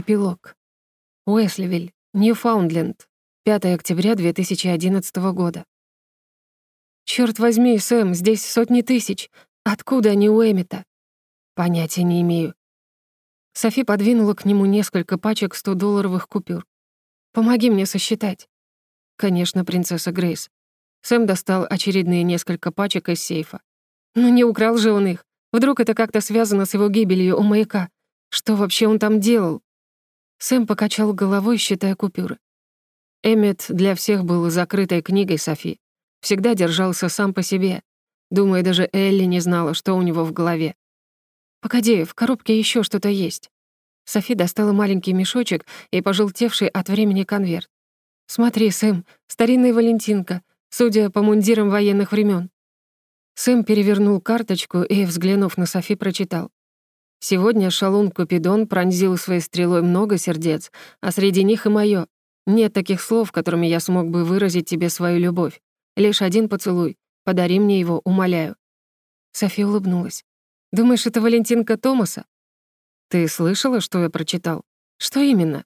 Эпилог. Уэсливиль, Ньюфаундленд, 5 октября 2011 года. Черт возьми, Сэм, здесь сотни тысяч. Откуда они у Эмита? Понятия не имею. Софи подвинула к нему несколько пачек 100-долларовых купюр. «Помоги мне сосчитать». «Конечно, принцесса Грейс». Сэм достал очередные несколько пачек из сейфа. «Ну не украл же он их. Вдруг это как-то связано с его гибелью у маяка? Что вообще он там делал?» Сэм покачал головой, считая купюры. Эммет для всех был закрытой книгой Софи. Всегда держался сам по себе. Думаю, даже Элли не знала, что у него в голове. «Погоди, в коробке еще что-то есть». Софи достала маленький мешочек и пожелтевший от времени конверт. «Смотри, Сэм, старинная Валентинка, судя по мундирам военных времен. Сэм перевернул карточку и, взглянув на Софи, прочитал. «Сегодня шалун Купидон пронзил своей стрелой много сердец, а среди них и моё. Нет таких слов, которыми я смог бы выразить тебе свою любовь. Лишь один поцелуй. Подари мне его, умоляю». Софи улыбнулась. «Думаешь, это Валентинка Томаса?» «Ты слышала, что я прочитал? Что именно?»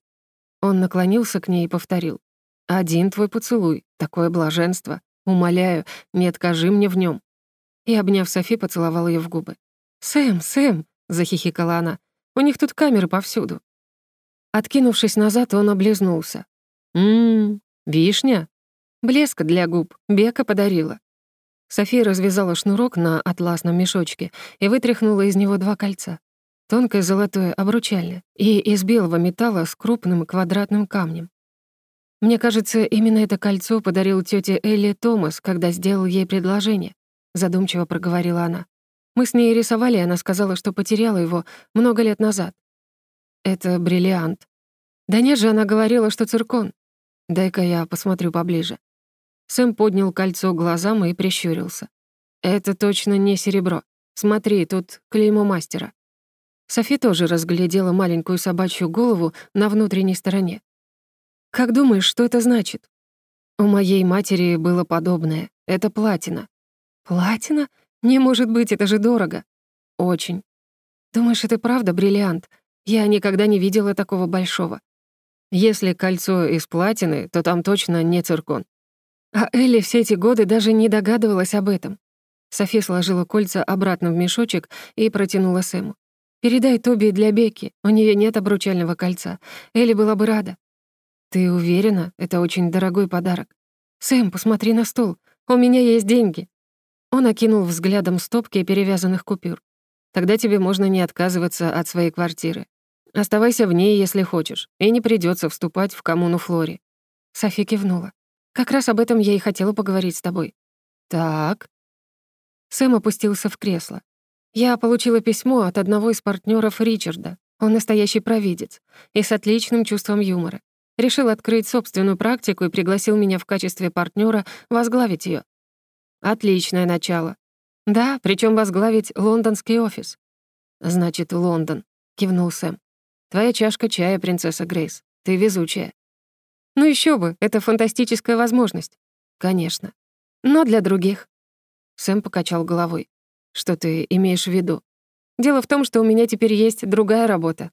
Он наклонился к ней и повторил. «Один твой поцелуй, такое блаженство. Умоляю, не откажи мне в нем. И, обняв Софи, поцеловал ее в губы. «Сэм, Сэм!» — захихикала она. «У них тут камеры повсюду». Откинувшись назад, он облизнулся. «Ммм, вишня?» «Блеск для губ. Бека подарила». София развязала шнурок на атласном мешочке и вытряхнула из него два кольца. Тонкое золотое обручальное и из белого металла с крупным квадратным камнем. Мне кажется, именно это кольцо подарил тёте Элли Томас, когда сделал ей предложение. Задумчиво проговорила она. Мы с ней рисовали, и она сказала, что потеряла его много лет назад. Это бриллиант. Да нет же, она говорила, что циркон. Дай-ка я посмотрю поближе. Сэм поднял кольцо глазам и прищурился. «Это точно не серебро. Смотри, тут клеймо мастера». Софи тоже разглядела маленькую собачью голову на внутренней стороне. «Как думаешь, что это значит?» «У моей матери было подобное. Это платина». «Платина? Не может быть, это же дорого». «Очень». «Думаешь, это правда бриллиант? Я никогда не видела такого большого». «Если кольцо из платины, то там точно не циркон. А Элли все эти годы даже не догадывалась об этом. Софи сложила кольца обратно в мешочек и протянула Сэму. «Передай Тоби для Бекки, у нее нет обручального кольца. Элли была бы рада». «Ты уверена? Это очень дорогой подарок». «Сэм, посмотри на стол. У меня есть деньги». Он окинул взглядом стопки перевязанных купюр. «Тогда тебе можно не отказываться от своей квартиры. Оставайся в ней, если хочешь, и не придется вступать в коммуну Флори». Софи кивнула. Как раз об этом я и хотела поговорить с тобой». «Так». Сэм опустился в кресло. «Я получила письмо от одного из партнеров Ричарда. Он настоящий провидец и с отличным чувством юмора. Решил открыть собственную практику и пригласил меня в качестве партнера возглавить ее. Отличное начало. Да, причем возглавить лондонский офис. Значит, Лондон, кивнул Сэм. Твоя чашка чая, принцесса Грейс. Ты везучая. Ну еще бы, это фантастическая возможность. Конечно. Но для других. Сэм покачал головой. Что ты имеешь в виду? Дело в том, что у меня теперь есть другая работа.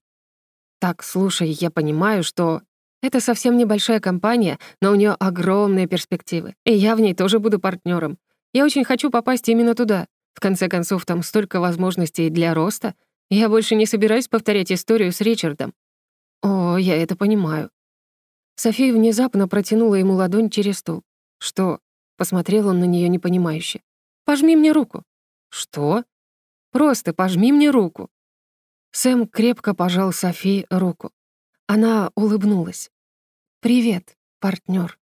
Так, слушай, я понимаю, что это совсем небольшая компания, но у нее огромные перспективы, и я в ней тоже буду партнером. Я очень хочу попасть именно туда. В конце концов, там столько возможностей для роста. Я больше не собираюсь повторять историю с Ричардом. О, я это понимаю. София внезапно протянула ему ладонь через стол. «Что?» — посмотрел он на нее непонимающе. «Пожми мне руку». «Что?» «Просто пожми мне руку». Сэм крепко пожал Софии руку. Она улыбнулась. «Привет, партнер.